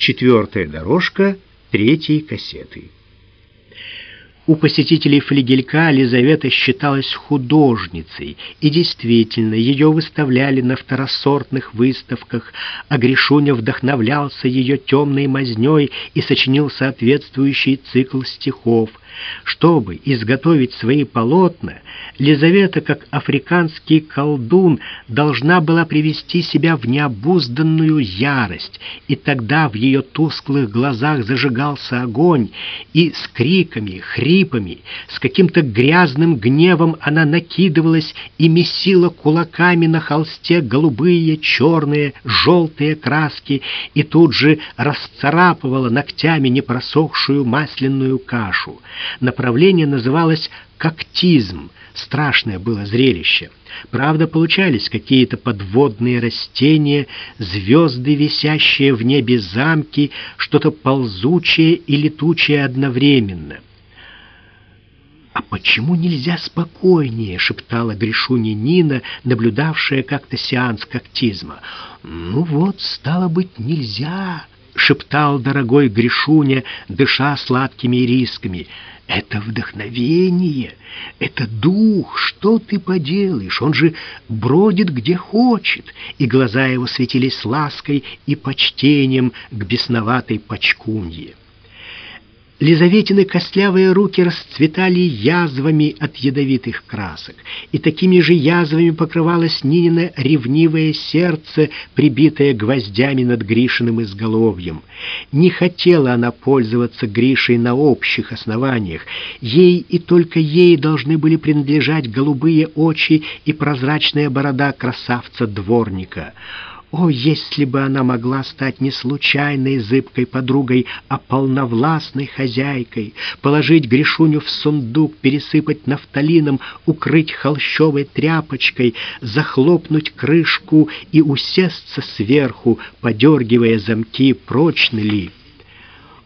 Четвертая дорожка третьей кассеты. У посетителей флигелька Лизавета считалась художницей, и действительно, ее выставляли на второсортных выставках, а Гришуня вдохновлялся ее темной мазней и сочинил соответствующий цикл стихов. Чтобы изготовить свои полотна, Лизавета, как африканский колдун, должна была привести себя в необузданную ярость, и тогда в ее тусклых глазах зажигался огонь, и с криками, хрипами, с каким-то грязным гневом она накидывалась и месила кулаками на холсте голубые, черные, желтые краски и тут же расцарапывала ногтями непросохшую масляную кашу. Направление называлось «коктизм», страшное было зрелище. Правда, получались какие-то подводные растения, звезды, висящие в небе замки, что-то ползучее и летучее одновременно. «А почему нельзя спокойнее?» — шептала Гришуня Нина, наблюдавшая как-то сеанс коктизма. «Ну вот, стало быть, нельзя!» — шептал дорогой Гришуня, дыша сладкими рисками. Это вдохновение, это дух, что ты поделаешь? Он же бродит где хочет, и глаза его светились лаской и почтением к бесноватой почкунье. Лизаветины костлявые руки расцветали язвами от ядовитых красок, и такими же язвами покрывалось Нинина ревнивое сердце, прибитое гвоздями над Гришиным изголовьем. Не хотела она пользоваться Гришей на общих основаниях. Ей и только ей должны были принадлежать голубые очи и прозрачная борода красавца-дворника. О, если бы она могла стать не случайной зыбкой подругой, а полновластной хозяйкой, положить Гришуню в сундук, пересыпать нафталином, укрыть холщовой тряпочкой, захлопнуть крышку и усесться сверху, подергивая замки, прочны ли.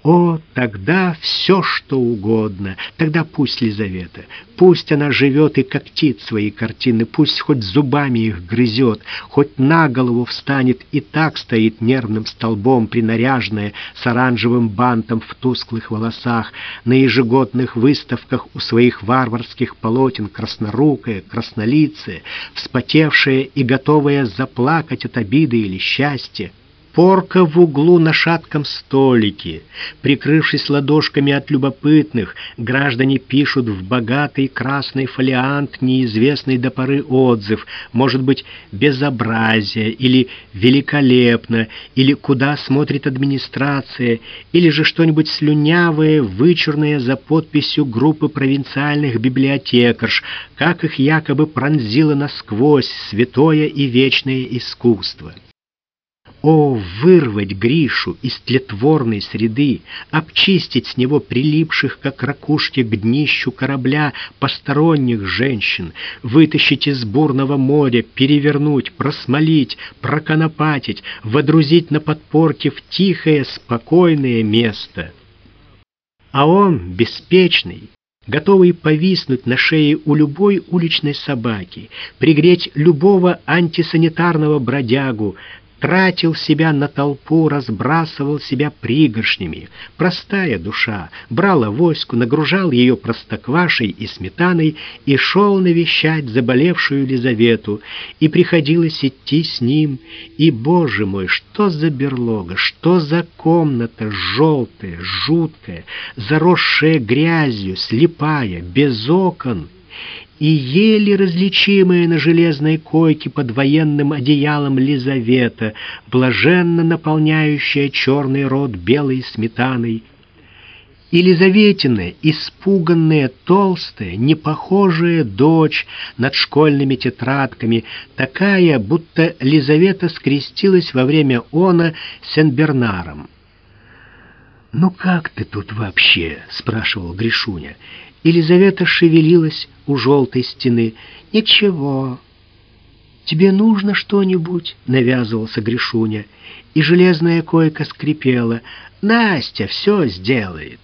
О, тогда все, что угодно. Тогда пусть Лизавета, пусть она живет и когтит свои картины, пусть хоть зубами их грызет, хоть на голову встанет и так стоит нервным столбом, принаряженная с оранжевым бантом в тусклых волосах, на ежегодных выставках у своих варварских полотен краснорукая, краснолицая, вспотевшая и готовая заплакать от обиды или счастья. Порка в углу на шатком столике. Прикрывшись ладошками от любопытных, граждане пишут в богатый красный фолиант неизвестный до поры отзыв, может быть, безобразие, или великолепно, или куда смотрит администрация, или же что-нибудь слюнявое, вычурное за подписью группы провинциальных библиотекарш, как их якобы пронзило насквозь святое и вечное искусство. О, вырвать Гришу из тлетворной среды, обчистить с него прилипших, как ракушки к днищу корабля, посторонних женщин, вытащить из бурного моря, перевернуть, просмолить, проконопатить, водрузить на подпорке в тихое, спокойное место. А он, беспечный, готовый повиснуть на шее у любой уличной собаки, пригреть любого антисанитарного бродягу, тратил себя на толпу, разбрасывал себя пригоршнями. Простая душа брала войску, нагружал ее простоквашей и сметаной и шел навещать заболевшую Лизавету, и приходилось идти с ним. И, боже мой, что за берлога, что за комната желтая, жуткая, заросшая грязью, слепая, без окон — и еле различимая на железной койке под военным одеялом Лизавета, блаженно наполняющая черный рот белой сметаной. И Лизаветина, испуганная, толстая, непохожая дочь над школьными тетрадками, такая, будто Лизавета скрестилась во время она с Сен-Бернаром. «Ну как ты тут вообще?» — спрашивал Гришуня. Елизавета шевелилась у желтой стены. «Ничего. Тебе нужно что-нибудь?» — навязывался Гришуня. И железная койка скрипела. «Настя все сделает».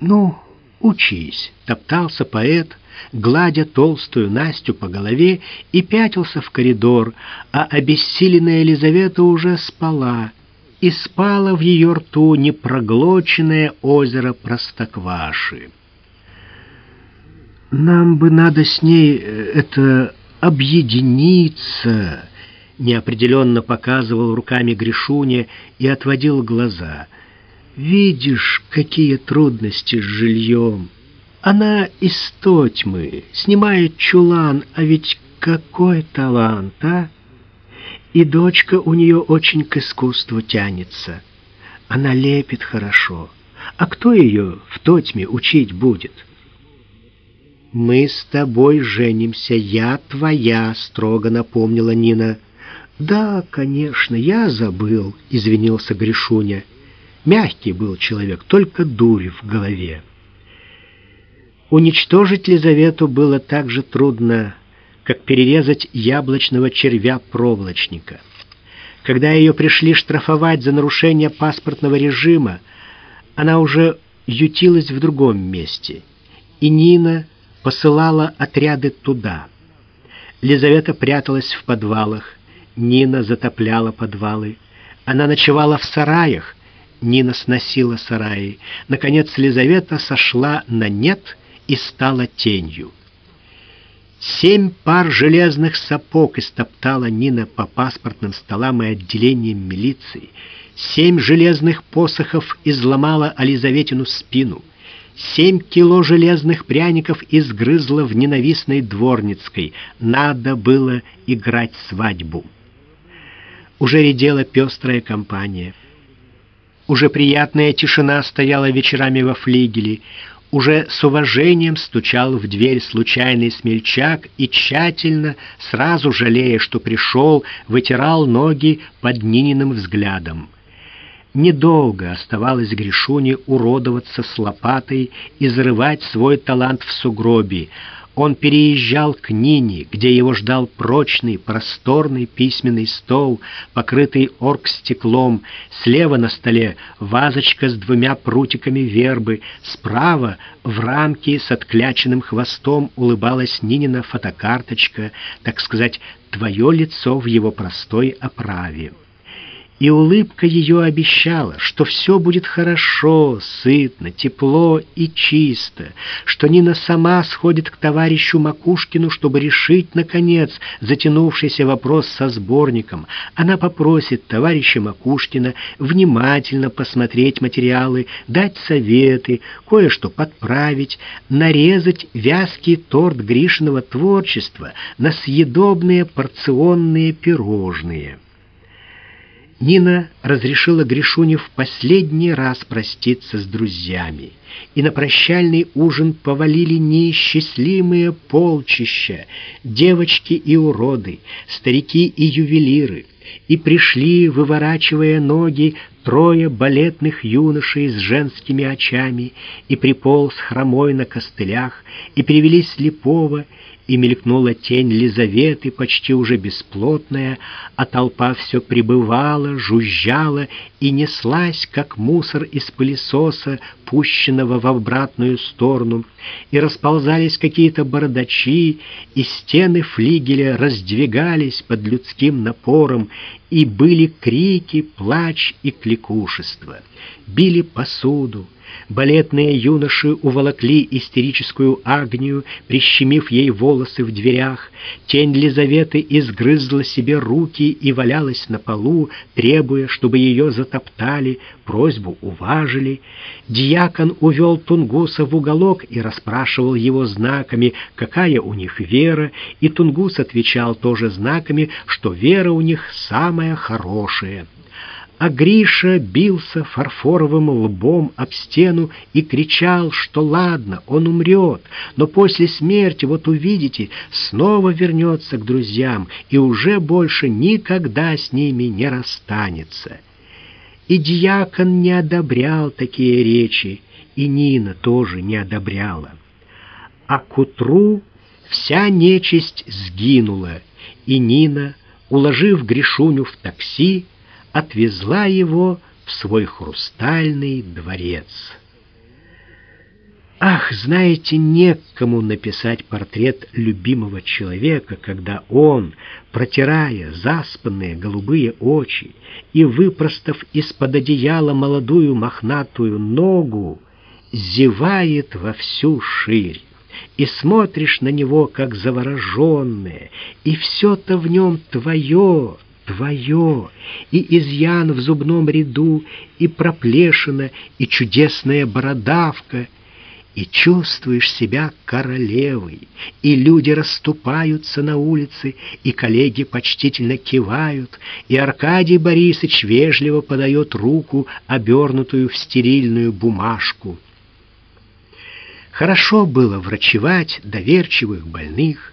«Ну, учись», — топтался поэт, гладя толстую Настю по голове и пятился в коридор, а обессиленная Елизавета уже спала. и спало в ее рту непроглоченное озеро Простокваши. «Нам бы надо с ней э, это объединиться», — неопределенно показывал руками Гришуня и отводил глаза. «Видишь, какие трудности с жильем. Она из Тотьмы, снимает чулан, а ведь какой талант, а!» И дочка у нее очень к искусству тянется. Она лепит хорошо. А кто ее в Тотьме учить будет?» «Мы с тобой женимся, я твоя», — строго напомнила Нина. «Да, конечно, я забыл», — извинился Гришуня. Мягкий был человек, только дурь в голове. Уничтожить Лизавету было так же трудно, как перерезать яблочного червя-проволочника. Когда ее пришли штрафовать за нарушение паспортного режима, она уже ютилась в другом месте, и Нина посылала отряды туда. Лизавета пряталась в подвалах, Нина затопляла подвалы. Она ночевала в сараях, Нина сносила сараи. Наконец Лизавета сошла на нет и стала тенью. Семь пар железных сапог истоптала Нина по паспортным столам и отделениям милиции. Семь железных посохов изломала Ализаветину спину — Семь кило железных пряников изгрызла в ненавистной дворницкой. Надо было играть свадьбу. Уже редела пестрая компания. Уже приятная тишина стояла вечерами во флигеле. Уже с уважением стучал в дверь случайный смельчак и тщательно, сразу жалея, что пришел, вытирал ноги под Нининым взглядом. Недолго оставалось Гришуне уродоваться с лопатой и зарывать свой талант в сугробе. Он переезжал к Нине, где его ждал прочный, просторный письменный стол, покрытый оргстеклом. Слева на столе вазочка с двумя прутиками вербы. Справа в рамке с откляченным хвостом улыбалась Нинина фотокарточка, так сказать, твое лицо в его простой оправе и улыбка ее обещала, что все будет хорошо, сытно, тепло и чисто, что Нина сама сходит к товарищу Макушкину, чтобы решить, наконец, затянувшийся вопрос со сборником. Она попросит товарища Макушкина внимательно посмотреть материалы, дать советы, кое-что подправить, нарезать вязкий торт Гришиного творчества на съедобные порционные пирожные. Нина разрешила Гришуне в последний раз проститься с друзьями, и на прощальный ужин повалили неисчислимые полчища, девочки и уроды, старики и ювелиры, и пришли, выворачивая ноги, трое балетных юношей с женскими очами, и приполз хромой на костылях, и привели слепого, и мелькнула тень Лизаветы, почти уже бесплотная, а толпа все пребывала, жужжала и неслась, как мусор из пылесоса, пущенного в обратную сторону, и расползались какие-то бородачи, и стены флигеля раздвигались под людским напором, и были крики, плач и кликушество. Били посуду, Балетные юноши уволокли истерическую Агнию, прищемив ей волосы в дверях. Тень Лизаветы изгрызла себе руки и валялась на полу, требуя, чтобы ее затоптали, просьбу уважили. Дьякон увел Тунгуса в уголок и расспрашивал его знаками, какая у них вера, и Тунгус отвечал тоже знаками, что вера у них самая хорошая а Гриша бился фарфоровым лбом об стену и кричал, что ладно, он умрет, но после смерти, вот увидите, снова вернется к друзьям и уже больше никогда с ними не расстанется. И дьякон не одобрял такие речи, и Нина тоже не одобряла. А к утру вся нечисть сгинула, и Нина, уложив Гришуню в такси, отвезла его в свой хрустальный дворец. Ах, знаете, некому написать портрет любимого человека, когда он, протирая заспанные голубые очи и выпростав из-под одеяла молодую мохнатую ногу, зевает во всю ширь, и смотришь на него, как завороженное, и все-то в нем твое, твое, и изъян в зубном ряду, и проплешина, и чудесная бородавка — и чувствуешь себя королевой, и люди расступаются на улице, и коллеги почтительно кивают, и Аркадий Борисович вежливо подает руку, обернутую в стерильную бумажку. Хорошо было врачевать доверчивых больных,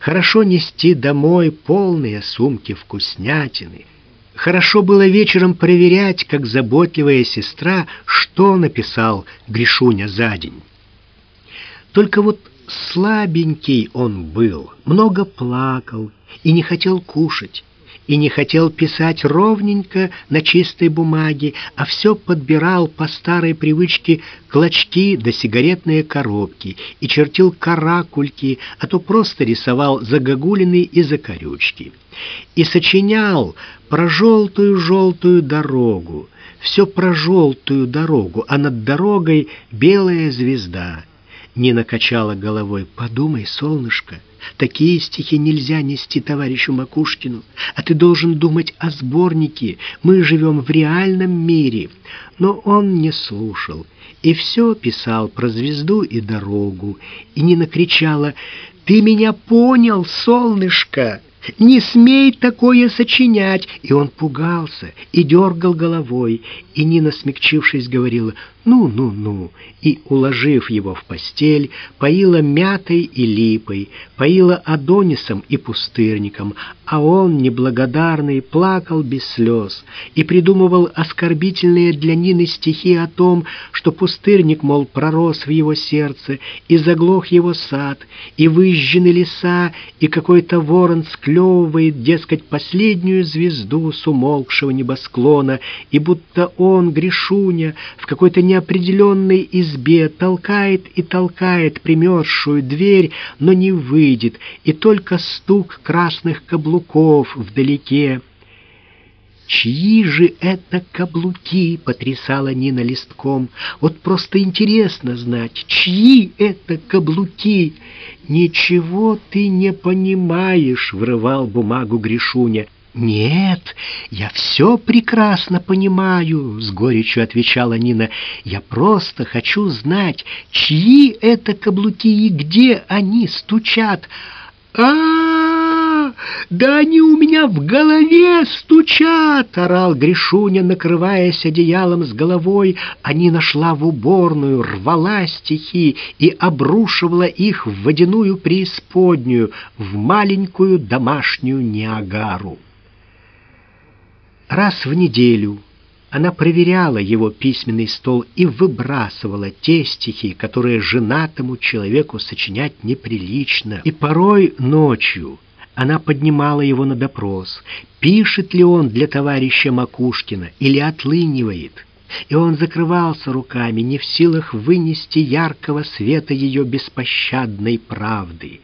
хорошо нести домой полные сумки вкуснятины, Хорошо было вечером проверять, как заботливая сестра, что написал Гришуня за день. Только вот слабенький он был, много плакал и не хотел кушать, и не хотел писать ровненько на чистой бумаге, а все подбирал по старой привычке клочки да сигаретные коробки и чертил каракульки, а то просто рисовал загогулины и закорючки. И сочинял про желтую-желтую дорогу, все про желтую дорогу, а над дорогой белая звезда — Нина качала головой. «Подумай, солнышко, такие стихи нельзя нести товарищу Макушкину, а ты должен думать о сборнике. Мы живем в реальном мире». Но он не слушал и все писал про звезду и дорогу. И Нина кричала «Ты меня понял, солнышко!» Не смей такое сочинять!» И он пугался и дергал головой, и Нина, смягчившись, говорила «ну-ну-ну», и, уложив его в постель, поила мятой и липой, поила адонисом и пустырником, а он, неблагодарный, плакал без слез и придумывал оскорбительные для Нины стихи о том, что пустырник, мол, пророс в его сердце, и заглох его сад, и выжжены леса, и какой-то ворон склевывает, дескать, последнюю звезду с умолкшего небосклона, и будто он, Гришуня, в какой-то неопределенной избе толкает и толкает примерзшую дверь, но не выйдет, и только стук красных каблуков вдалеке. «Чьи же это каблуки?» — потрясала Нина листком. «Вот просто интересно знать, чьи это каблуки?» «Ничего ты не понимаешь», — врывал бумагу Гришуня. «Нет, я все прекрасно понимаю», — с горечью отвечала Нина. «Я просто хочу знать, чьи это каблуки и где они стучат». «А, да они у меня в голове стучат!» — орал Гришуня, накрываясь одеялом с головой. Они нашла в уборную, рвала стихи и обрушивала их в водяную преисподнюю, в маленькую домашнюю Ниагару. Раз в неделю она проверяла его письменный стол и выбрасывала те стихи, которые женатому человеку сочинять неприлично. И порой ночью она поднимала его на допрос, пишет ли он для товарища Макушкина или отлынивает. И он закрывался руками, не в силах вынести яркого света ее беспощадной правды.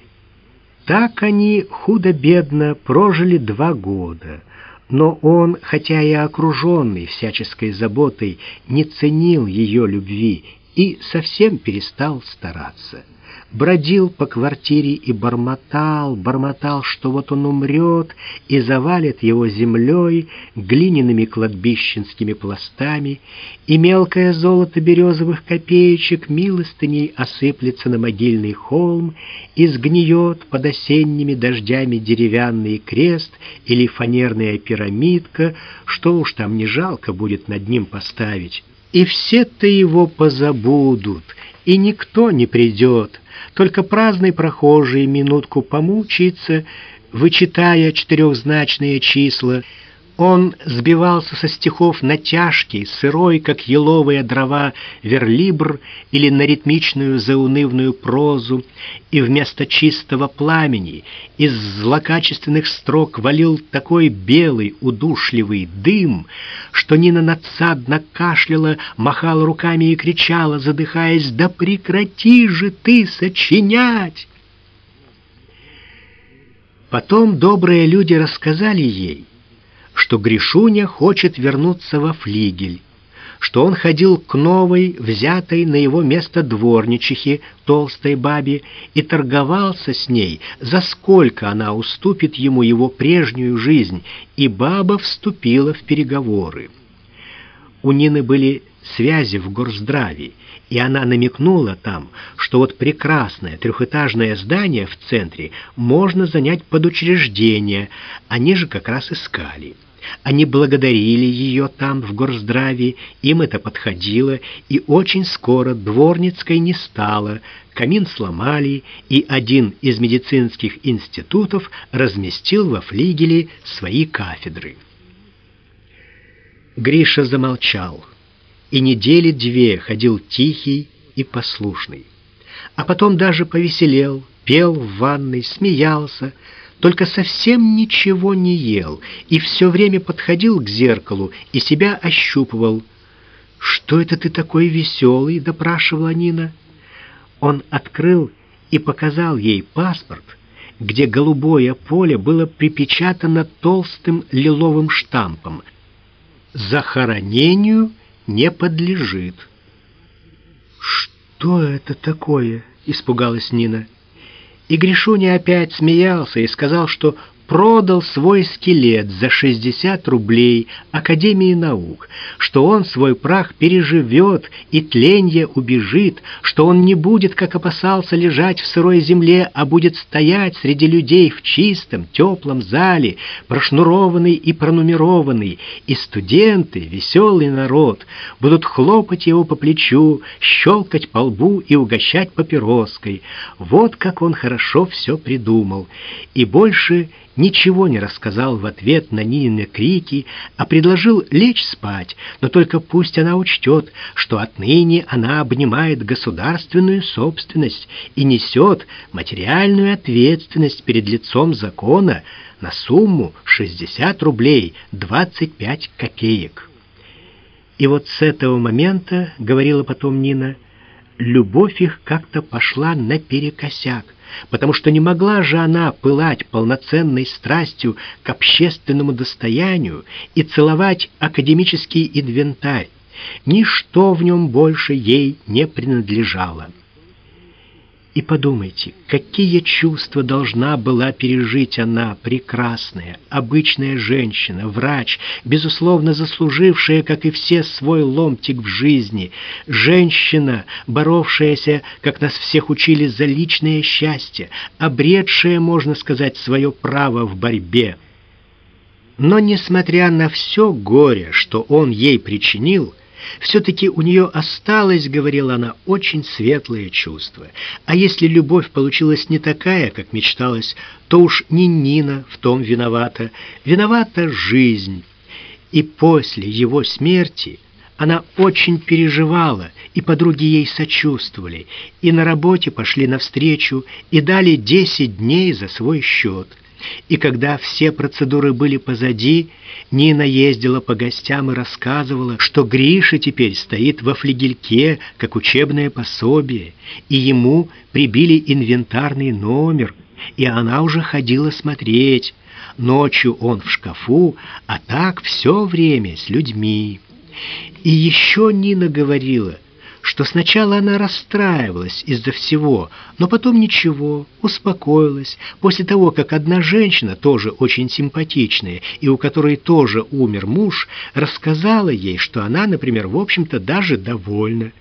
Так они худо-бедно прожили два года — но он, хотя и окруженный всяческой заботой, не ценил ее любви и совсем перестал стараться бродил по квартире и бормотал, бормотал, что вот он умрет и завалит его землей, глиняными кладбищенскими пластами, и мелкое золото березовых копеечек милостыней осыплется на могильный холм и сгниет под осенними дождями деревянный крест или фанерная пирамидка, что уж там не жалко будет над ним поставить. И все-то его позабудут, и никто не придет, только праздный прохожий минутку помучается, вычитая четырехзначные числа, Он сбивался со стихов на тяжкий, сырой, как еловые дрова, верлибр или на ритмичную заунывную прозу, и вместо чистого пламени из злокачественных строк валил такой белый, удушливый дым, что Нина надсадно кашляла, махала руками и кричала, задыхаясь, «Да прекрати же ты сочинять!» Потом добрые люди рассказали ей, что Гришуня хочет вернуться во флигель, что он ходил к новой, взятой на его место дворничихе, толстой бабе, и торговался с ней, за сколько она уступит ему его прежнюю жизнь, и баба вступила в переговоры. У Нины были связи в горздраве, и она намекнула там, что вот прекрасное трехэтажное здание в центре можно занять под учреждение, они же как раз искали. Они благодарили ее там, в горздраве, им это подходило, и очень скоро дворницкой не стало, камин сломали, и один из медицинских институтов разместил во флигеле свои кафедры. Гриша замолчал и недели две ходил тихий и послушный. А потом даже повеселел, пел в ванной, смеялся, только совсем ничего не ел и все время подходил к зеркалу и себя ощупывал. «Что это ты такой веселый?» — допрашивала Нина. Он открыл и показал ей паспорт, где голубое поле было припечатано толстым лиловым штампом. «Захоронению не подлежит. «Что это такое?» — испугалась Нина. И Гришуня опять смеялся и сказал, что продал свой скелет за 60 рублей Академии наук, что он свой прах переживет и тленье убежит, что он не будет, как опасался, лежать в сырой земле, а будет стоять среди людей в чистом, теплом зале, прошнурованный и пронумерованный, и студенты, веселый народ, будут хлопать его по плечу, щелкать по лбу и угощать папироской. Вот как он хорошо все придумал. И больше ничего не рассказал в ответ на Нинины крики, а предложил лечь спать, но только пусть она учтет, что отныне она обнимает государственную собственность и несет материальную ответственность перед лицом закона на сумму 60 рублей 25 копеек. И вот с этого момента, говорила потом Нина, любовь их как-то пошла наперекосяк потому что не могла же она пылать полноценной страстью к общественному достоянию и целовать академический инвентарь. Ничто в нем больше ей не принадлежало. И подумайте, какие чувства должна была пережить она, прекрасная, обычная женщина, врач, безусловно заслужившая, как и все, свой ломтик в жизни, женщина, боровшаяся, как нас всех учили, за личное счастье, обретшая, можно сказать, свое право в борьбе. Но, несмотря на все горе, что он ей причинил, все-таки у нее осталось, говорила она, очень светлое чувство. А если любовь получилась не такая, как мечталось, то уж не Нина в том виновата. Виновата жизнь. И после его смерти она очень переживала, и подруги ей сочувствовали, и на работе пошли навстречу, и дали десять дней за свой счет. И когда все процедуры были позади, Нина ездила по гостям и рассказывала, что Гриша теперь стоит во флигельке, как учебное пособие, и ему прибили инвентарный номер, и она уже ходила смотреть. Ночью он в шкафу, а так все время с людьми. И еще Нина говорила — что сначала она расстраивалась из-за всего, но потом ничего, успокоилась, после того, как одна женщина, тоже очень симпатичная, и у которой тоже умер муж, рассказала ей, что она, например, в общем-то даже довольна.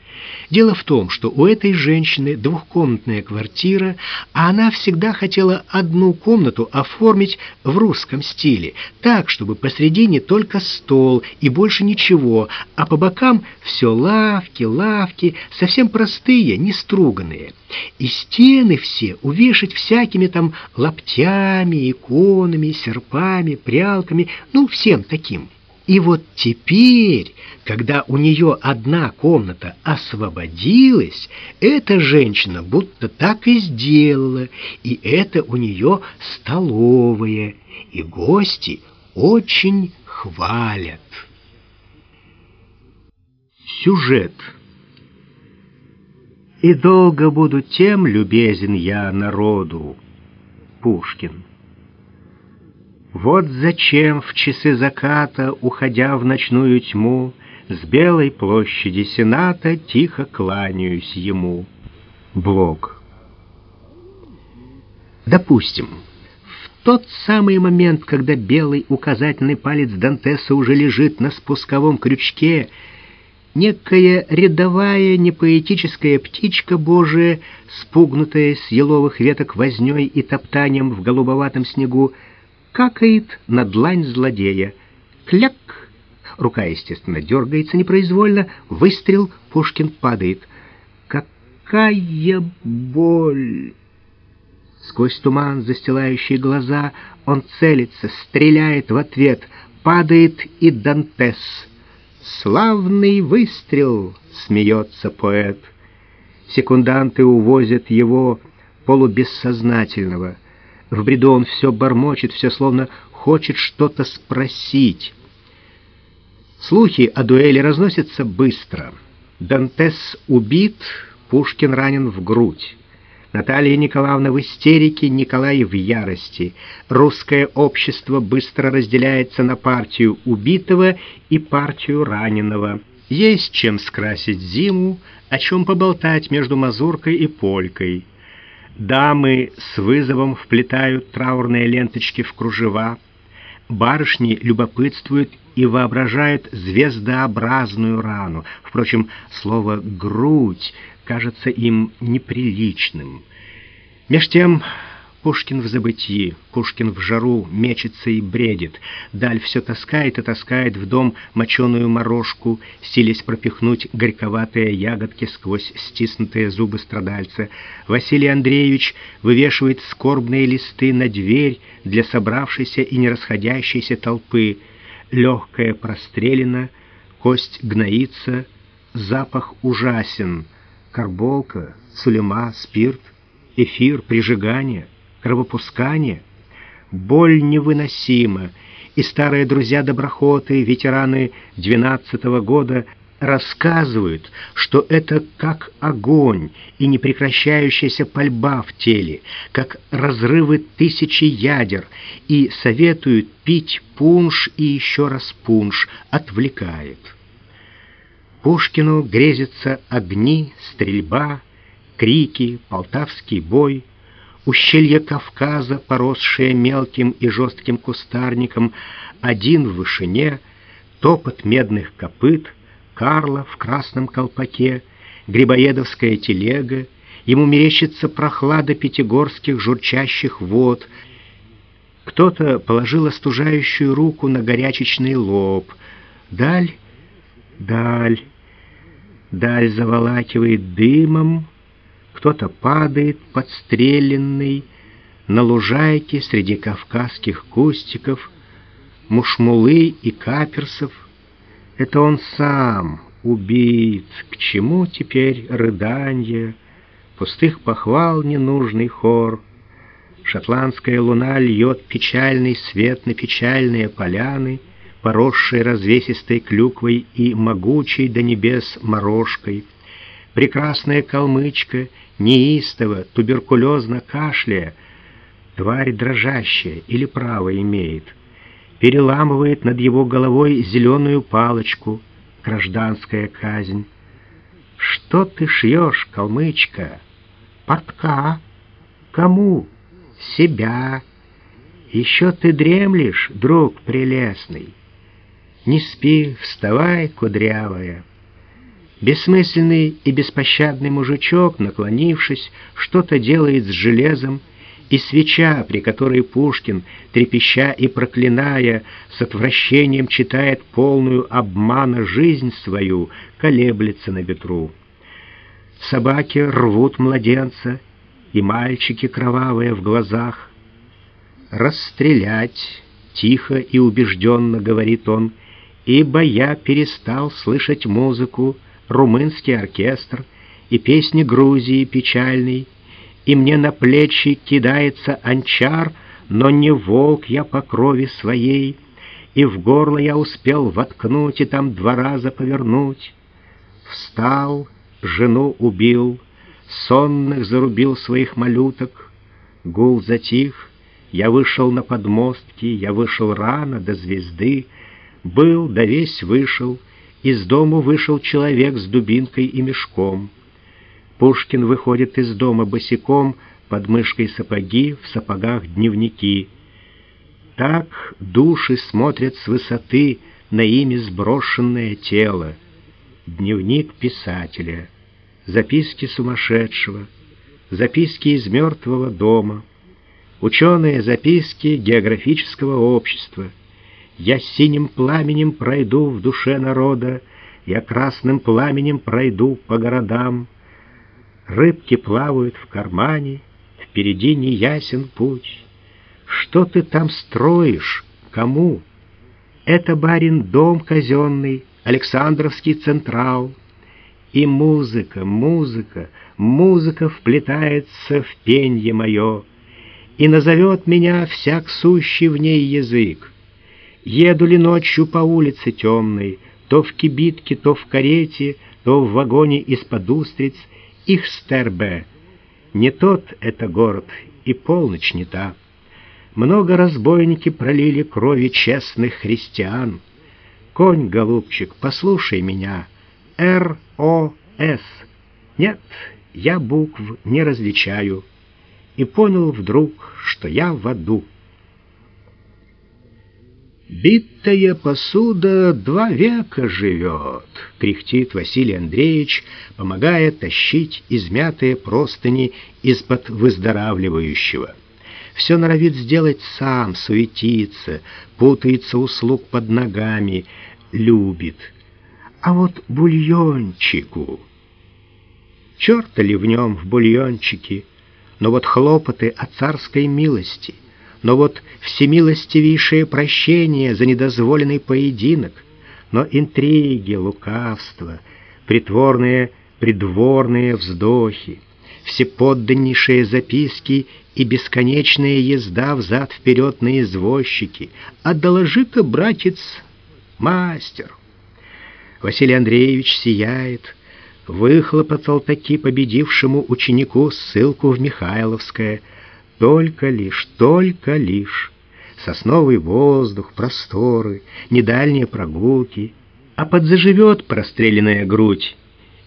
Дело в том, что у этой женщины двухкомнатная квартира, а она всегда хотела одну комнату оформить в русском стиле, так, чтобы посредине только стол и больше ничего, а по бокам все лавки, лавки, совсем простые, не струганные. И стены все увешать всякими там лаптями, иконами, серпами, прялками, ну, всем таким. И вот теперь, когда у нее одна комната освободилась, эта женщина будто так и сделала, и это у нее столовая, и гости очень хвалят. Сюжет. «И долго буду тем любезен я народу» Пушкин вот зачем в часы заката, уходя в ночную тьму, С белой площади Сената тихо кланяюсь ему. Блок. Допустим, в тот самый момент, когда белый указательный палец Дантеса уже лежит на спусковом крючке, некая рядовая непоэтическая птичка Божия, спугнутая с еловых веток вознёй и топтанием в голубоватом снегу, какает на длань злодея. Кляк! Рука, естественно, дергается непроизвольно. Выстрел, Пушкин падает. Какая боль! Сквозь туман, застилающий глаза, он целится, стреляет в ответ. Падает и Дантес. «Славный выстрел!» — смеется поэт. Секунданты увозят его полубессознательного — в бреду он все бормочет, все словно хочет что-то спросить. Слухи о дуэли разносятся быстро. Дантес убит, Пушкин ранен в грудь. Наталья Николаевна в истерике, Николай в ярости. Русское общество быстро разделяется на партию убитого и партию раненого. Есть чем скрасить зиму, о чем поболтать между мазуркой и полькой. Дамы с вызовом вплетают траурные ленточки в кружева. Барышни любопытствуют и воображают звездообразную рану. Впрочем, слово «грудь» кажется им неприличным. Меж тем Пушкин в забытии, Пушкин в жару мечется и бредит. Даль все таскает и таскает в дом моченую морожку, силясь пропихнуть горьковатые ягодки сквозь стиснутые зубы страдальца. Василий Андреевич вывешивает скорбные листы на дверь для собравшейся и не расходящейся толпы. Легкая прострелена, кость гноится, запах ужасен. Карболка, сулема, спирт, эфир, прижигание — кровопускание, боль невыносима, и старые друзья-доброхоты, ветераны двенадцатого года, рассказывают, что это как огонь и непрекращающаяся пальба в теле, как разрывы тысячи ядер, и советуют пить пунш и еще раз пунш, отвлекает. Пушкину грезятся огни, стрельба, крики, полтавский бой — ущелье Кавказа, поросшее мелким и жестким кустарником, один в вышине, топот медных копыт, Карла в красном колпаке, грибоедовская телега, ему мерещится прохлада пятигорских журчащих вод. Кто-то положил остужающую руку на горячечный лоб. Даль, даль, даль заволакивает дымом, кто-то падает, подстреленный, на лужайке среди кавказских кустиков, мушмулы и каперсов. Это он сам, убит, к чему теперь рыданье, пустых похвал ненужный хор. Шотландская луна льет печальный свет на печальные поляны, поросшие развесистой клюквой и могучей до небес морожкой. Прекрасная калмычка — неистово, туберкулезно кашляя, тварь дрожащая или право имеет, переламывает над его головой зеленую палочку, гражданская казнь. Что ты шьешь, калмычка? Портка. Кому? Себя. Еще ты дремлешь, друг прелестный. Не спи, вставай, кудрявая. Бессмысленный и беспощадный мужичок, наклонившись, что-то делает с железом, и свеча, при которой Пушкин, трепеща и проклиная, с отвращением читает полную обмана жизнь свою, колеблется на ветру. Собаки рвут младенца, и мальчики кровавые в глазах. «Расстрелять!» — тихо и убежденно говорит он, ибо я перестал слышать музыку, румынский оркестр и песни Грузии печальной, и мне на плечи кидается анчар, но не волк я по крови своей, и в горло я успел воткнуть и там два раза повернуть. Встал, жену убил, сонных зарубил своих малюток, гул затих, я вышел на подмостки, я вышел рано до звезды, был, да весь вышел, из дому вышел человек с дубинкой и мешком. Пушкин выходит из дома босиком, под мышкой сапоги, в сапогах дневники. Так души смотрят с высоты на ими сброшенное тело. Дневник писателя, записки сумасшедшего, записки из мертвого дома, ученые записки географического общества. Я синим пламенем пройду в душе народа, я красным пламенем пройду по городам, Рыбки плавают в кармане, впереди не ясен путь. Что ты там строишь? Кому? Это, барин, дом казенный, Александровский Централ. И музыка, музыка, музыка вплетается в пенье мое, И назовет меня всяк сущий в ней язык. Еду ли ночью по улице темной, То в кибитке, то в карете, То в вагоне из-под устриц — их стербе. Не тот это город, и полночь не та. Много разбойники пролили крови честных христиан. Конь, голубчик, послушай меня. Р-О-С. Нет, я букв не различаю. И понял вдруг, что я в аду. «Битая посуда два века живет», — кряхтит Василий Андреевич, помогая тащить измятые простыни из-под выздоравливающего. Все норовит сделать сам, суетится, путается услуг под ногами, любит. А вот бульончику... Черта ли в нем, в бульончике, но вот хлопоты о царской милости — но вот всемилостивейшее прощение за недозволенный поединок, но интриги, лукавство, притворные придворные вздохи, всеподданнейшие записки и бесконечная езда взад-вперед на извозчике. А доложи-ка, братец, мастер. Василий Андреевич сияет, выхлопотал таки победившему ученику ссылку в Михайловское — только лишь, только лишь. Сосновый воздух, просторы, недальние прогулки. А подзаживет простреленная грудь.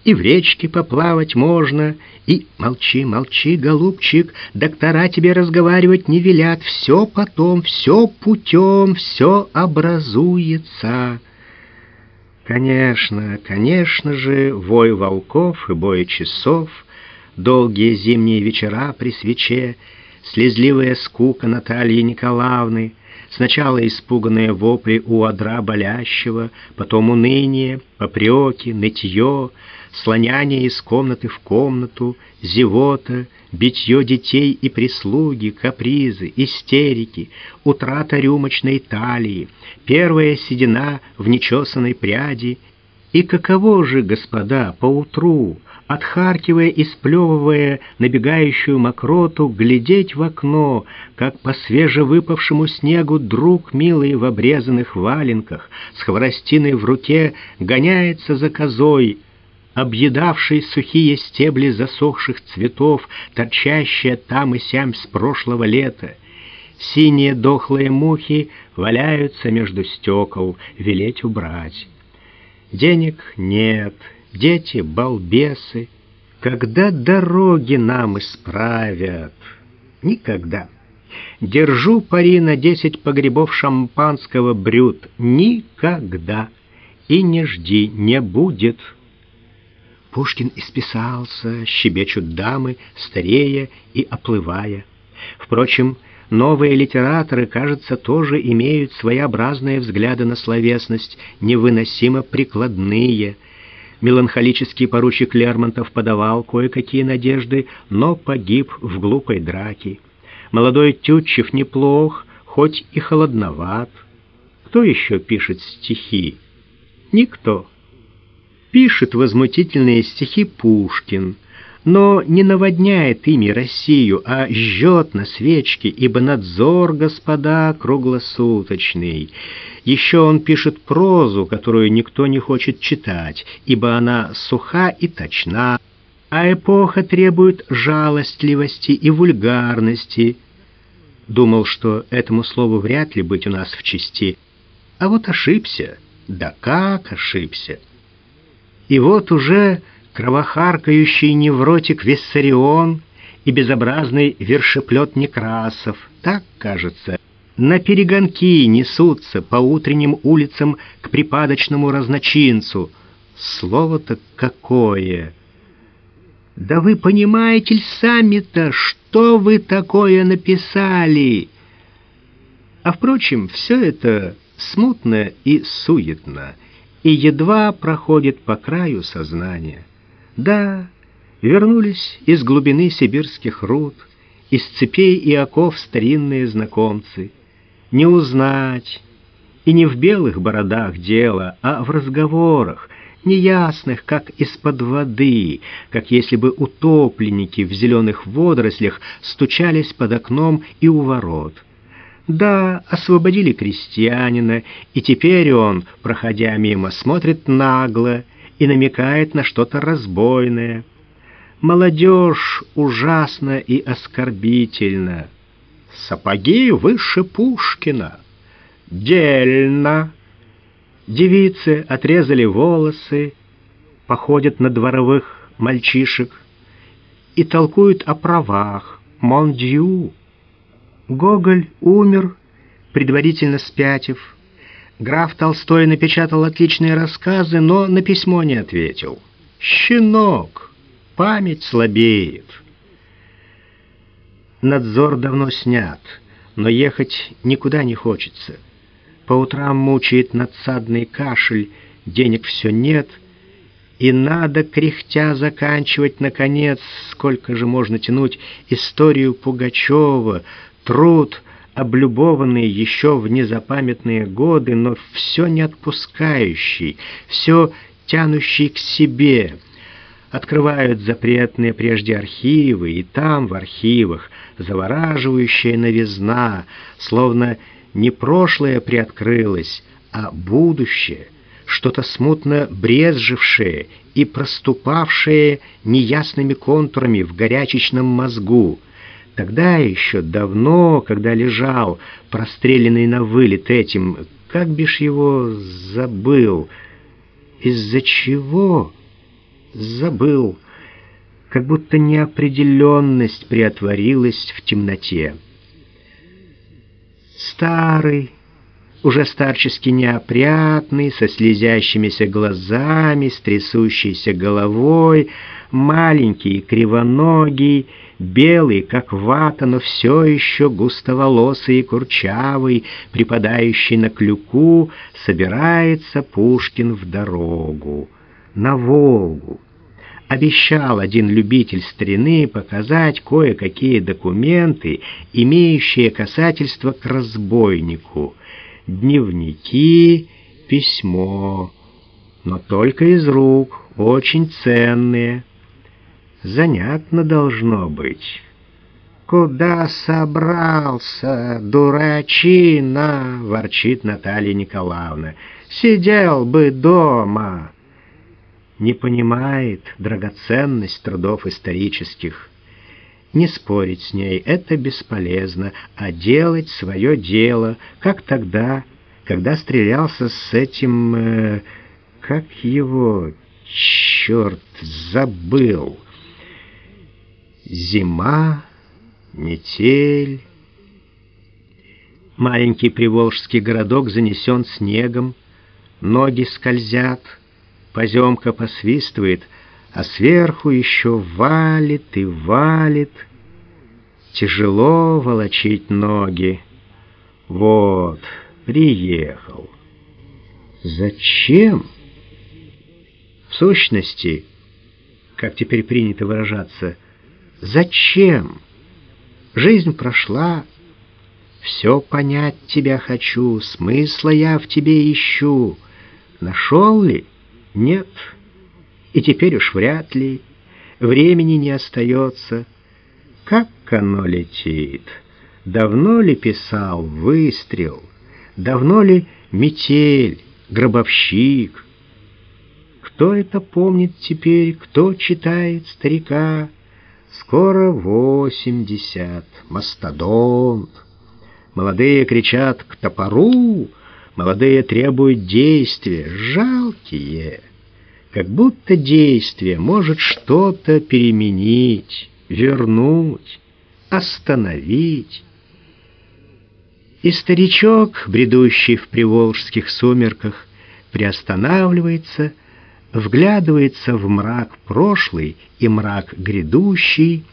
И в речке поплавать можно, и... Молчи, молчи, голубчик, доктора тебе разговаривать не велят. Все потом, все путем, все образуется. Конечно, конечно же, вой волков и бой часов, долгие зимние вечера при свече — слезливая скука Натальи Николаевны, сначала испуганные вопли у одра болящего, потом уныние, попреки, нытье, слоняние из комнаты в комнату, зевота, битье детей и прислуги, капризы, истерики, утрата рюмочной талии, первая седина в нечесанной пряди. И каково же, господа, поутру, отхаркивая и сплевывая набегающую мокроту, глядеть в окно, как по свежевыпавшему снегу друг милый в обрезанных валенках, с хворостиной в руке, гоняется за козой, объедавший сухие стебли засохших цветов, торчащие там и сям с прошлого лета. Синие дохлые мухи валяются между стекол, велеть убрать. Денег нет, дети балбесы. Когда дороги нам исправят? Никогда. Держу пари на десять погребов шампанского брют. Никогда. И не жди, не будет. Пушкин исписался, щебечут дамы, старея и оплывая. Впрочем, новые литераторы, кажется, тоже имеют своеобразные взгляды на словесность, невыносимо прикладные. Меланхолический поручик Лермонтов подавал кое-какие надежды, но погиб в глупой драке. Молодой Тютчев неплох, хоть и холодноват. Кто еще пишет стихи? Никто. Пишет возмутительные стихи Пушкин, но не наводняет ими Россию, а жжет на свечке, ибо надзор, господа, круглосуточный. Еще он пишет прозу, которую никто не хочет читать, ибо она суха и точна, а эпоха требует жалостливости и вульгарности. Думал, что этому слову вряд ли быть у нас в чести, а вот ошибся, да как ошибся. И вот уже кровохаркающий невротик Виссарион и безобразный вершеплет Некрасов, так кажется, на перегонки несутся по утренним улицам к припадочному разночинцу. Слово-то какое! Да вы понимаете сами-то, что вы такое написали? А впрочем, все это смутно и суетно — и едва проходит по краю сознания. Да, вернулись из глубины сибирских руд, из цепей и оков старинные знакомцы. Не узнать, и не в белых бородах дело, а в разговорах, неясных, как из-под воды, как если бы утопленники в зеленых водорослях стучались под окном и у ворот — да, освободили крестьянина, и теперь он, проходя мимо, смотрит нагло и намекает на что-то разбойное. Молодежь ужасно и оскорбительно. Сапоги выше Пушкина. Дельно. Девицы отрезали волосы, походят на дворовых мальчишек и толкуют о правах. Мондью. Гоголь умер, предварительно спятив. Граф Толстой напечатал отличные рассказы, но на письмо не ответил. «Щенок! Память слабеет!» Надзор давно снят, но ехать никуда не хочется. По утрам мучает надсадный кашель, денег все нет, и надо, кряхтя, заканчивать, наконец, сколько же можно тянуть историю Пугачева, труд, облюбованный еще в незапамятные годы, но все не отпускающий, все тянущий к себе. Открывают запретные прежде архивы, и там, в архивах, завораживающая новизна, словно не прошлое приоткрылось, а будущее, что-то смутно брезжившее и проступавшее неясными контурами в горячечном мозгу. Тогда еще давно, когда лежал, простреленный на вылет этим, как бишь его забыл, из-за чего забыл, как будто неопределенность приотворилась в темноте. Старый, уже старчески неопрятный, со слезящимися глазами, с трясущейся головой, маленький, кривоногий, белый, как вата, но все еще густоволосый и курчавый, припадающий на клюку, собирается Пушкин в дорогу, на Волгу. Обещал один любитель старины показать кое-какие документы, имеющие касательство к разбойнику. Дневники, письмо, но только из рук, очень ценные. Занятно должно быть. «Куда собрался, дурачина?» — ворчит Наталья Николаевна. «Сидел бы дома!» Не понимает драгоценность трудов исторических. Не спорить с ней — это бесполезно, а делать свое дело, как тогда, когда стрелялся с этим... Э, как его... Черт, забыл... Зима, метель. Маленький приволжский городок занесен снегом, ноги скользят, поземка посвистывает, а сверху еще валит и валит. Тяжело волочить ноги. Вот, приехал. Зачем? В сущности, как теперь принято выражаться, зачем? Жизнь прошла, все понять тебя хочу, смысла я в тебе ищу. Нашел ли? Нет. И теперь уж вряд ли. Времени не остается. Как оно летит? Давно ли писал выстрел? Давно ли метель, гробовщик? Кто это помнит теперь, кто читает старика? Скоро восемьдесят, мастодонт. Молодые кричат «к топору», молодые требуют действия, жалкие. Как будто действие может что-то переменить, вернуть, остановить. И старичок, бредущий в приволжских сумерках, приостанавливается, вглядывается в мрак прошлый и мрак грядущий,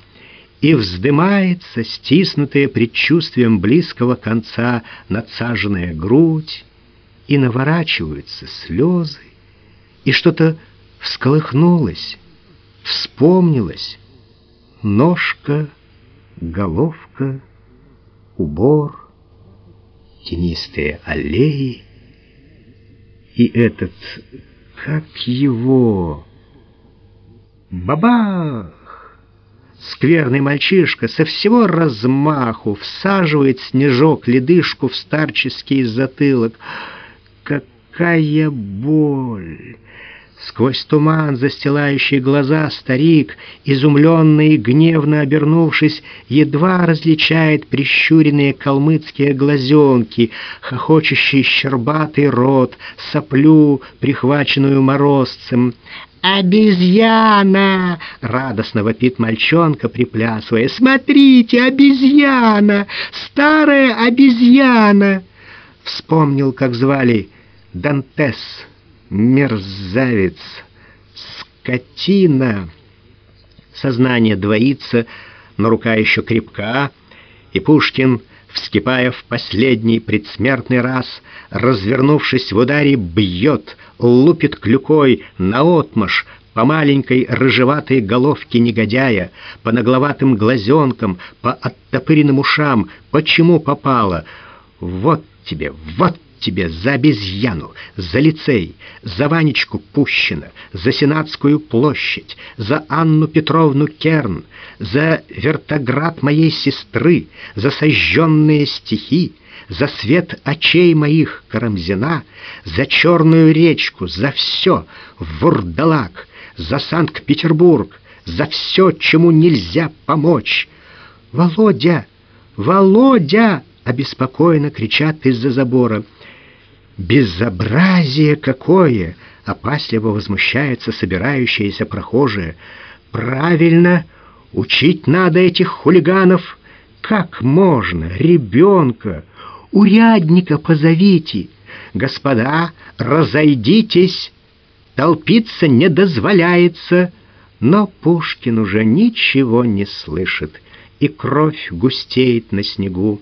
и вздымается, стиснутая предчувствием близкого конца надсаженная грудь, и наворачиваются слезы, и что-то всколыхнулось, вспомнилось. Ножка, головка, убор, тенистые аллеи, и этот, как его, бабах! Скверный мальчишка со всего размаху всаживает снежок ледышку в старческий затылок. Какая боль! Сквозь туман, застилающий глаза, старик, изумленный и гневно обернувшись, едва различает прищуренные калмыцкие глазенки, хохочущий щербатый рот, соплю, прихваченную морозцем. «Обезьяна!» — радостно вопит мальчонка, приплясывая. «Смотрите, обезьяна! Старая обезьяна!» Вспомнил, как звали Дантес, мерзавец, скотина. Сознание двоится, но рука еще крепка, и Пушкин — вскипая в последний предсмертный раз, развернувшись в ударе, бьет, лупит клюкой наотмашь по маленькой рыжеватой головке негодяя, по нагловатым глазенкам, по оттопыренным ушам. Почему попало? Вот тебе, вот тебе за обезьяну, за лицей, за Ванечку Пущина, за Сенатскую площадь, за Анну Петровну Керн, за вертоград моей сестры, за сожженные стихи, за свет очей моих Карамзина, за черную речку, за все, вурдалак, за Санкт-Петербург, за все, чему нельзя помочь. «Володя! Володя!» — обеспокоенно кричат из-за забора — «Безобразие какое!» — опасливо возмущается собирающаяся прохожая. «Правильно! Учить надо этих хулиганов! Как можно? Ребенка! Урядника позовите! Господа, разойдитесь! Толпиться не дозволяется!» Но Пушкин уже ничего не слышит, и кровь густеет на снегу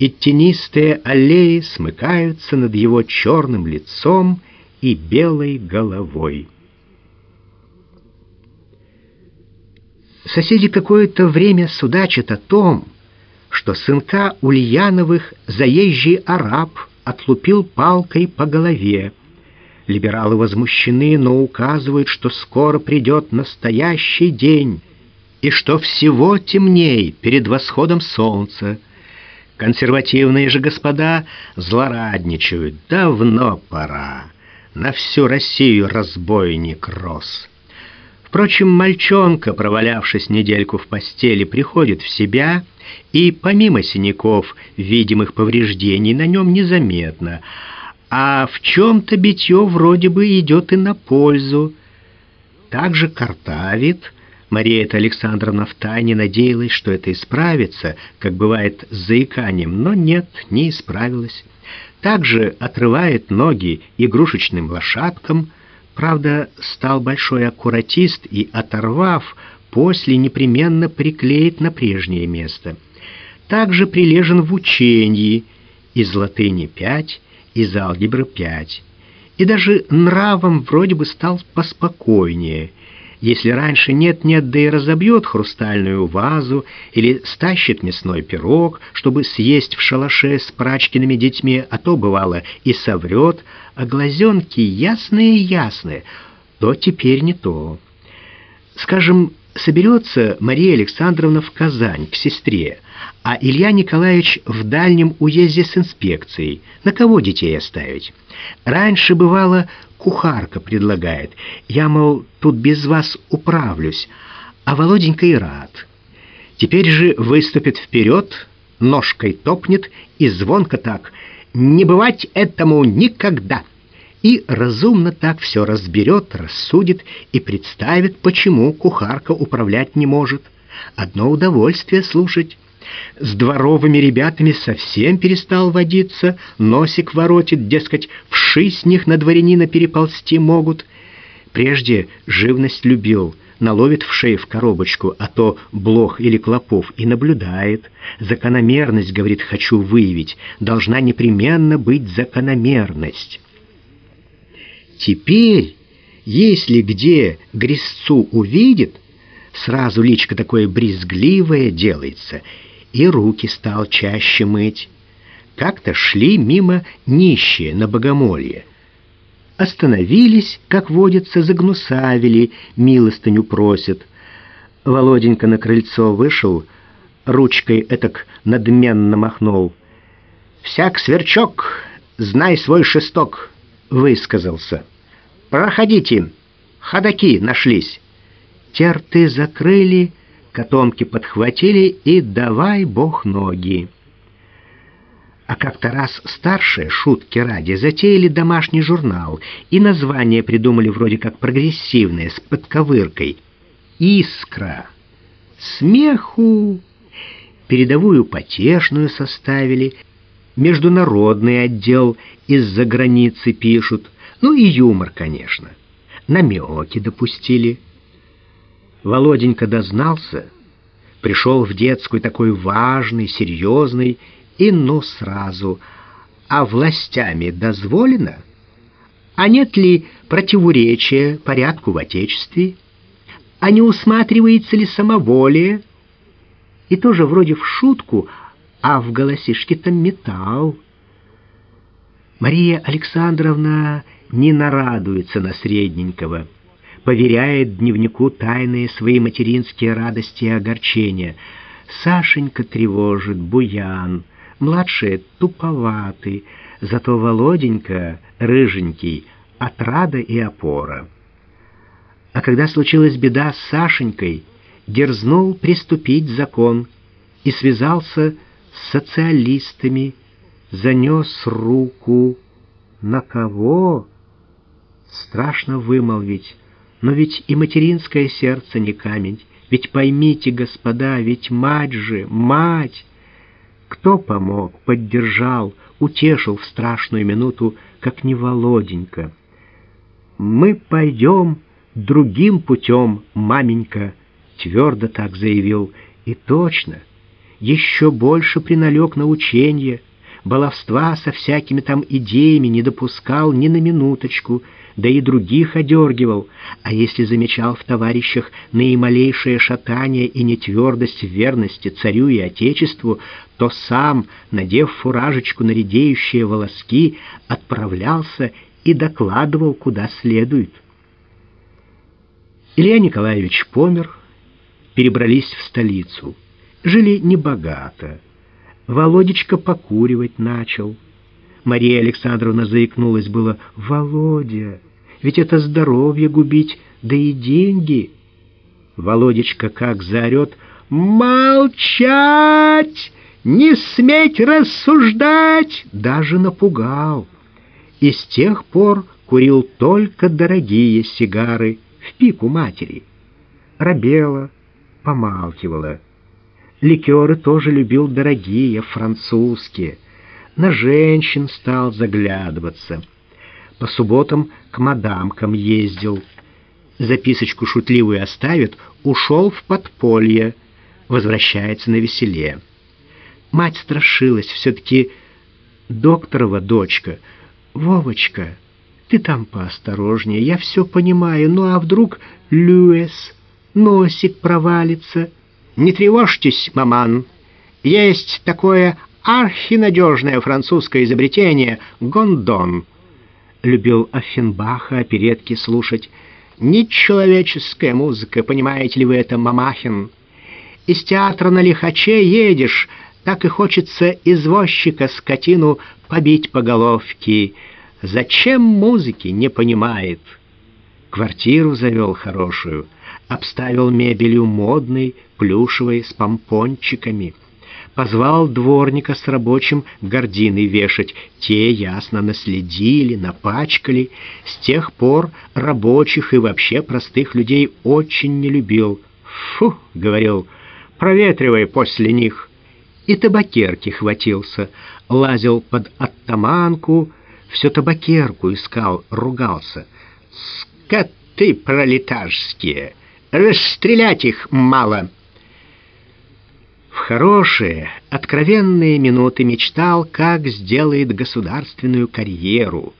и тенистые аллеи смыкаются над его черным лицом и белой головой. Соседи какое-то время судачат о том, что сынка Ульяновых заезжий араб отлупил палкой по голове. Либералы возмущены, но указывают, что скоро придет настоящий день, и что всего темней перед восходом солнца, Консервативные же господа злорадничают. Давно пора. На всю Россию разбойник рос. Впрочем, мальчонка, провалявшись недельку в постели, приходит в себя, и помимо синяков, видимых повреждений на нем незаметно, а в чем-то битье вроде бы идет и на пользу. Также картавит, Мария Александровна втайне надеялась, что это исправится, как бывает с заиканием, но нет, не исправилось. Также отрывает ноги игрушечным лошадкам, Правда, стал большой аккуратист и, оторвав, после непременно приклеит на прежнее место. Также прилежен в учении, из латыни пять, из алгебры пять. И даже нравом вроде бы стал поспокойнее. Если раньше нет-нет, да и разобьет хрустальную вазу или стащит мясной пирог, чтобы съесть в шалаше с прачкиными детьми, а то, бывало, и соврет, а глазенки ясные-ясные, то теперь не то. Скажем, соберется Мария Александровна в Казань к сестре, а Илья Николаевич в дальнем уезде с инспекцией. На кого детей оставить? Раньше, бывало, кухарка предлагает. Я, мол, тут без вас управлюсь, а Володенька и рад. Теперь же выступит вперед, ножкой топнет и звонко так «Не бывать этому никогда!» и разумно так все разберет, рассудит и представит, почему кухарка управлять не может. Одно удовольствие слушать. С дворовыми ребятами совсем перестал водиться, носик воротит, дескать, вши с них на дворянина переползти могут. Прежде живность любил, наловит в шею в коробочку, а то блох или клопов, и наблюдает. Закономерность, говорит, хочу выявить, должна непременно быть закономерность. Теперь, если где грязцу увидит, сразу личка такое брезгливое делается, и руки стал чаще мыть. Как-то шли мимо нищие на богомолье. Остановились, как водится, загнусавили, милостыню просят. Володенька на крыльцо вышел, ручкой этак надменно махнул. «Всяк сверчок, знай свой шесток!» высказался. «Проходите, ходаки нашлись». Терты закрыли, котомки подхватили и давай бог ноги. А как-то раз старшие, шутки ради, затеяли домашний журнал и название придумали вроде как прогрессивное, с подковыркой. «Искра». Смеху. Передовую потешную составили — международный отдел из-за границы пишут, ну и юмор, конечно. Намеки допустили. Володенька дознался, пришел в детскую такой важный, серьезный, и ну сразу, а властями дозволено? А нет ли противоречия порядку в Отечестве? А не усматривается ли самоволие? И тоже вроде в шутку, а в голосишке-то металл. Мария Александровна не нарадуется на Средненького, поверяет дневнику тайные свои материнские радости и огорчения. Сашенька тревожит, буян, младшие туповаты, зато Володенька, рыженький, отрада и опора. А когда случилась беда с Сашенькой, дерзнул приступить закон и связался с социалистами, занес руку. На кого? Страшно вымолвить, но ведь и материнское сердце не камень. Ведь поймите, господа, ведь мать же, мать! Кто помог, поддержал, утешил в страшную минуту, как не Володенька? «Мы пойдем другим путем, маменька», — твердо так заявил. И точно — еще больше приналег на учение, баловства со всякими там идеями не допускал ни на минуточку, да и других одергивал, а если замечал в товарищах наималейшее шатание и нетвердость в верности царю и отечеству, то сам, надев фуражечку на редеющие волоски, отправлялся и докладывал, куда следует. Илья Николаевич помер, перебрались в столицу. Жили небогато. Володечка покуривать начал. Мария Александровна заикнулась было. «Володя, ведь это здоровье губить, да и деньги». Володечка как заорет. «Молчать! Не сметь рассуждать!» Даже напугал. И с тех пор курил только дорогие сигары в пику матери. Робела, помалкивала. Ликеры тоже любил дорогие, французские. На женщин стал заглядываться. по субботам к мадамкам ездил. Записочку шутливую оставит, ушел в подполье, возвращается на веселе. Мать страшилась, все-таки докторова дочка. «Вовочка, ты там поосторожнее, я все понимаю, ну а вдруг Люэс, носик провалится?» «Не тревожьтесь, маман, есть такое архинадежное французское изобретение — гондон». Любил Аффенбаха оперетки слушать. «Нечеловеческая музыка, понимаете ли вы это, Мамахин? Из театра на лихаче едешь, так и хочется извозчика скотину побить по головке. Зачем музыки, не понимает. Квартиру завел хорошую, обставил мебелью модной, плюшевой, с помпончиками. Позвал дворника с рабочим гордины вешать. Те, ясно, наследили, напачкали. С тех пор рабочих и вообще простых людей очень не любил. «Фу!» — говорил, — «проветривай после них» и табакерки хватился, лазил под оттаманку, все табакерку искал, ругался. «Скоты пролетарские! Расстрелять их мало!» В хорошие, откровенные минуты мечтал, как сделает государственную карьеру,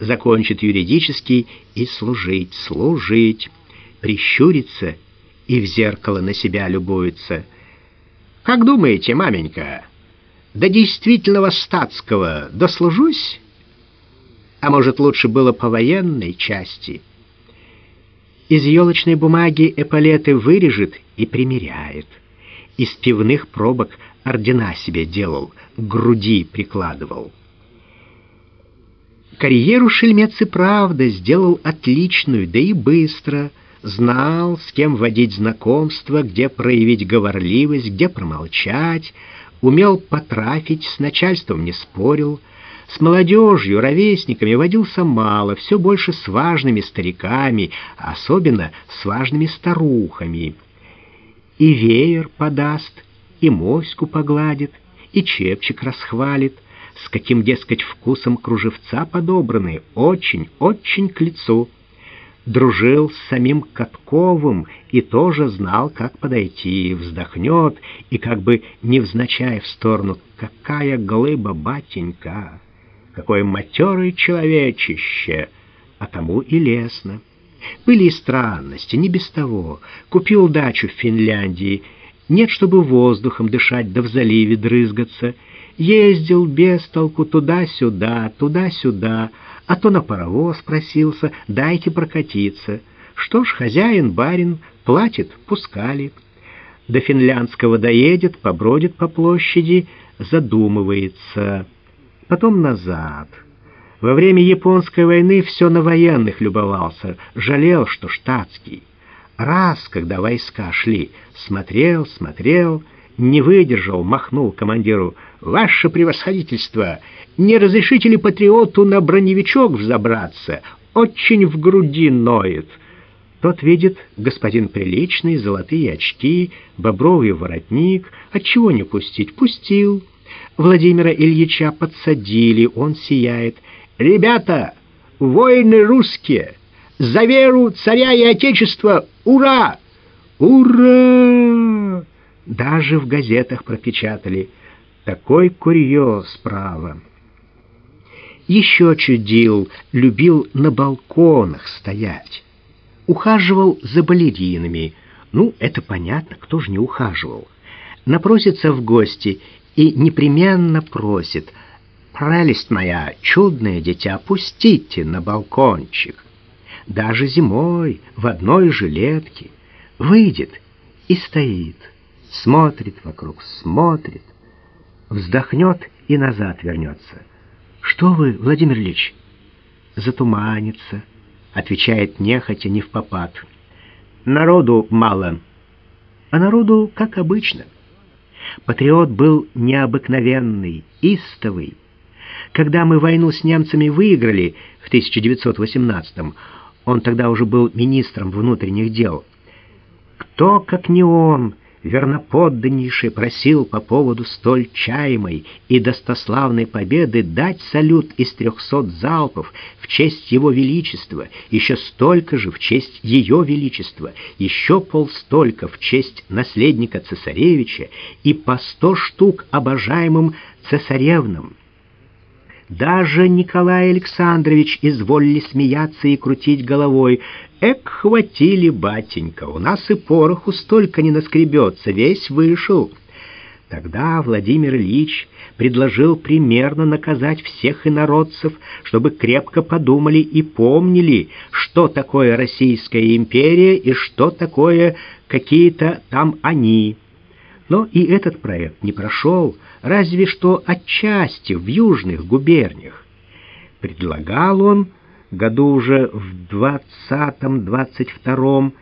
закончит юридический и служить, служить, прищурится и в зеркало на себя любуется — как думаете, маменька, до действительного статского дослужусь? А может, лучше было по военной части? Из елочной бумаги эполеты вырежет и примеряет. Из пивных пробок ордена себе делал, груди прикладывал. Карьеру шельмец и правда сделал отличную, да и быстро — знал, с кем водить знакомство, где проявить говорливость, где промолчать, умел потрафить, с начальством не спорил, с молодежью, ровесниками водился мало, все больше с важными стариками, особенно с важными старухами. И веер подаст, и моську погладит, и чепчик расхвалит, с каким, дескать, вкусом кружевца подобраны, очень, очень к лицу дружил с самим Катковым и тоже знал, как подойти, вздохнет и как бы невзначай в сторону «Какая глыба, батенька! Какое матерый человечище!» А тому и лестно. Были и странности, не без того. Купил дачу в Финляндии. Нет, чтобы воздухом дышать да в заливе дрызгаться. Ездил без толку туда-сюда, туда-сюда, а то на паровоз просился, дайте прокатиться. Что ж, хозяин, барин, платит, пускали. До финляндского доедет, побродит по площади, задумывается. Потом назад. Во время японской войны все на военных любовался, жалел, что штатский. Раз, когда войска шли, смотрел, смотрел, не выдержал, махнул командиру. «Ваше превосходительство, не разрешите ли патриоту на броневичок взобраться? Очень в груди ноет». Тот видит господин приличный, золотые очки, бобровый воротник. Отчего не пустить? Пустил. Владимира Ильича подсадили, он сияет. «Ребята, воины русские, за веру царя и отечества! Ура! Ура!» Даже в газетах пропечатали. Такой курьез, право. Еще чудил, любил на балконах стоять. Ухаживал за балеринами. Ну, это понятно, кто же не ухаживал. Напросится в гости и непременно просит «Прелесть моя, чудное дитя, пустите на балкончик». Даже зимой в одной жилетке выйдет и стоит смотрит вокруг, смотрит, вздохнет и назад вернется. «Что вы, Владимир Ильич?» «Затуманится», — отвечает нехотя, не в попад. «Народу мало». А народу, как обычно. Патриот был необыкновенный, истовый. Когда мы войну с немцами выиграли в 1918-м, он тогда уже был министром внутренних дел. Кто, как не он, верноподданнейший просил по поводу столь чаемой и достославной победы дать салют из трехсот залпов в честь его величества, еще столько же в честь ее величества, еще полстолько в честь наследника цесаревича и по сто штук обожаемым цесаревнам. Даже Николай Александрович изволили смеяться и крутить головой. «Эк, хватили, батенька, у нас и пороху столько не наскребется, весь вышел». Тогда Владимир Ильич предложил примерно наказать всех инородцев, чтобы крепко подумали и помнили, что такое Российская империя и что такое какие-то там они. Но и этот проект не прошел, разве что отчасти в южных губерниях. Предлагал он, году уже в двадцатом-двадцать втором,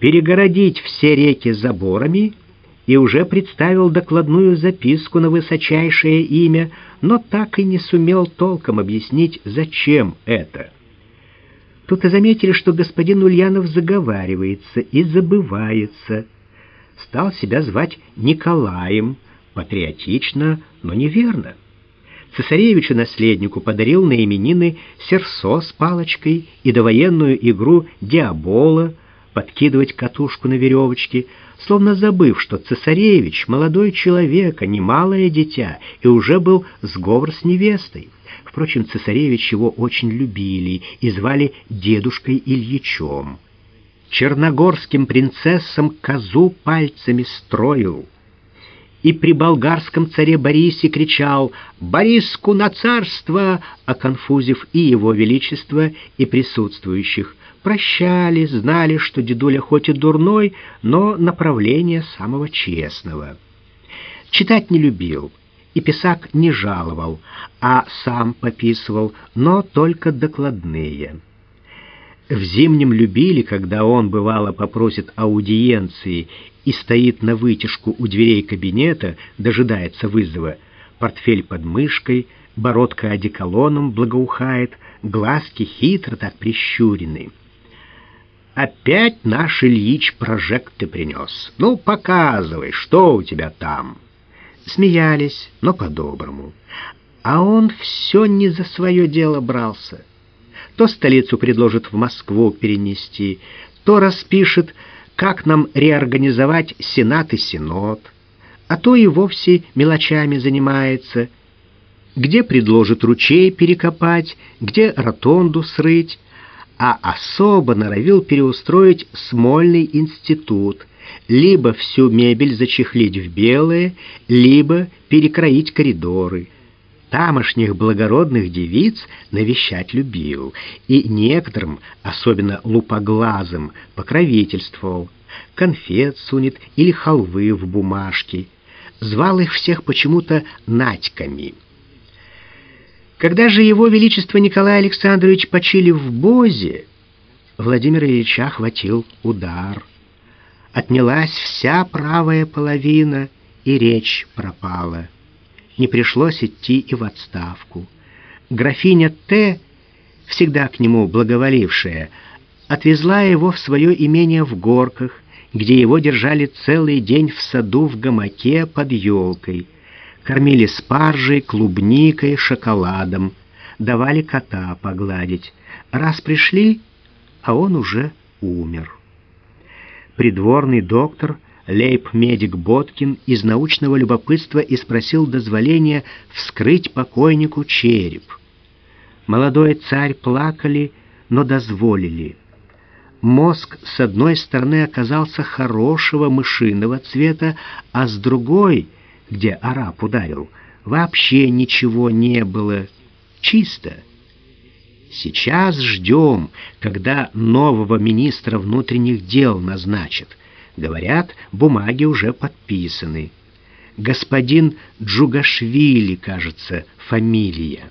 перегородить все реки заборами и уже представил докладную записку на высочайшее имя, но так и не сумел толком объяснить, зачем это. Тут и заметили, что господин Ульянов заговаривается и забывается. Стал себя звать Николаем, патриотично, но неверно. Цесаревичу-наследнику подарил на именины серсо с палочкой и довоенную игру «Диабола», подкидывать катушку на веревочке, словно забыв, что цесаревич — молодой человек, а не малое дитя, и уже был сговор с невестой. Впрочем, цесаревич его очень любили и звали дедушкой Ильичом. Черногорским принцессам козу пальцами строил — и при болгарском царе Борисе кричал «Бориску на царство!», оконфузив и его величество, и присутствующих. Прощали, знали, что дедуля хоть и дурной, но направление самого честного. Читать не любил, и писак не жаловал, а сам пописывал, но только докладные. В зимнем любили, когда он, бывало, попросит аудиенции и стоит на вытяжку у дверей кабинета, дожидается вызова. Портфель под мышкой, бородка одеколоном благоухает, глазки хитро так прищурены. «Опять наш Ильич прожекты принес. Ну, показывай, что у тебя там?» Смеялись, но по-доброму. А он все не за свое дело брался то столицу предложит в Москву перенести, то распишет, как нам реорганизовать Сенат и Синод, а то и вовсе мелочами занимается, где предложит ручей перекопать, где ротонду срыть, а особо норовил переустроить Смольный институт, либо всю мебель зачехлить в белое, либо перекроить коридоры — тамошних благородных девиц навещать любил, и некоторым, особенно лупоглазым, покровительствовал, конфет сунет или халвы в бумажке. Звал их всех почему-то Надьками. Когда же его величество Николай Александрович почили в Бозе, Владимир Ильича охватил удар. Отнялась вся правая половина, и речь пропала не пришлось идти и в отставку. Графиня Т., всегда к нему благоволившая, отвезла его в свое имение в Горках, где его держали целый день в саду в гамаке под елкой, кормили спаржей, клубникой, шоколадом, давали кота погладить. Раз пришли, а он уже умер. Придворный доктор — лейб-медик Боткин из научного любопытства и спросил дозволения вскрыть покойнику череп. Молодой царь плакали, но дозволили. Мозг с одной стороны оказался хорошего мышиного цвета, а с другой, где араб ударил, вообще ничего не было, чисто. Сейчас ждем, когда нового министра внутренних дел назначат. Говорят, бумаги уже подписаны. Господин Джугашвили, кажется, фамилия.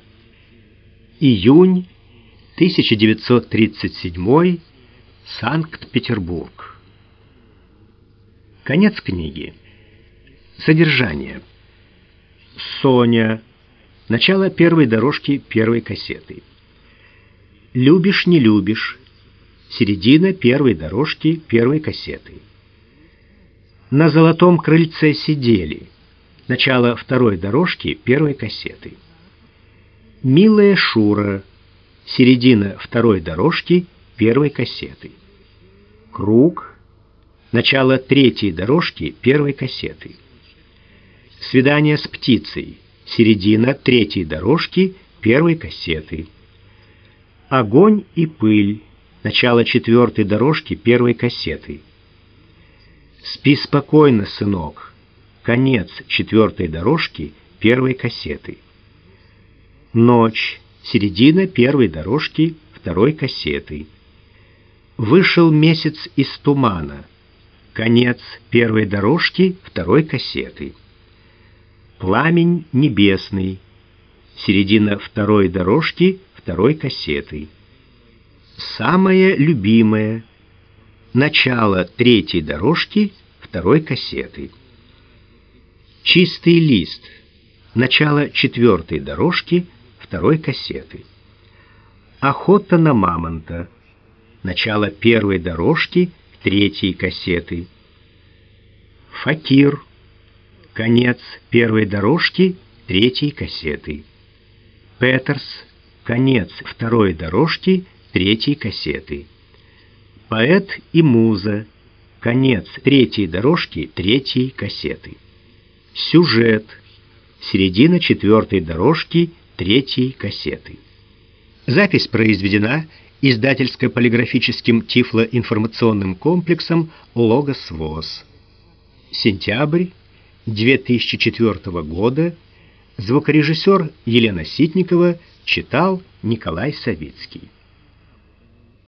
Июнь 1937 Санкт-Петербург. Конец книги. Содержание. Соня. Начало первой дорожки первой кассеты. Любишь, не любишь. Середина первой дорожки первой кассеты. На золотом крыльце сидели. Начало второй дорожки первой кассеты. Милая Шура. Середина второй дорожки первой кассеты. Круг. Начало третьей дорожки первой кассеты. Свидание с птицей. Середина третьей дорожки первой кассеты. Огонь и пыль. Начало четвертой дорожки первой кассеты. Спи спокойно, сынок. Конец четвертой дорожки первой кассеты. Ночь. Середина первой дорожки второй кассеты. Вышел месяц из тумана. Конец первой дорожки второй кассеты. Пламень небесный. Середина второй дорожки второй кассеты. Самое любимое. Начало третьей дорожки второй кассеты. Чистый лист. Начало четвертой дорожки второй кассеты. Охота на мамонта. Начало первой дорожки третьей кассеты. Факир. Конец первой дорожки третьей кассеты. Петерс. Конец второй дорожки третьей кассеты. Поэт и муза. Конец третьей дорожки третьей кассеты. Сюжет. Середина четвертой дорожки третьей кассеты. Запись произведена издательско-полиграфическим тифлоинформационным комплексом «Логос ВОЗ». Сентябрь 2004 года. Звукорежиссер Елена Ситникова читал Николай Савицкий.